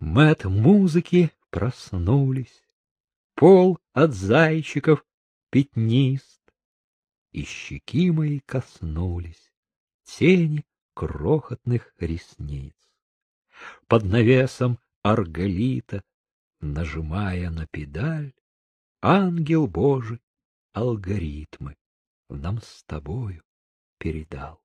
Мы от музыки проснулись, Пол от зайчиков пятнист, И щеки мои коснулись Тени крохотных ресниц. Под навесом арголита, Нажимая на педаль, Ангел Божий алгоритмы Нам с тобою передал.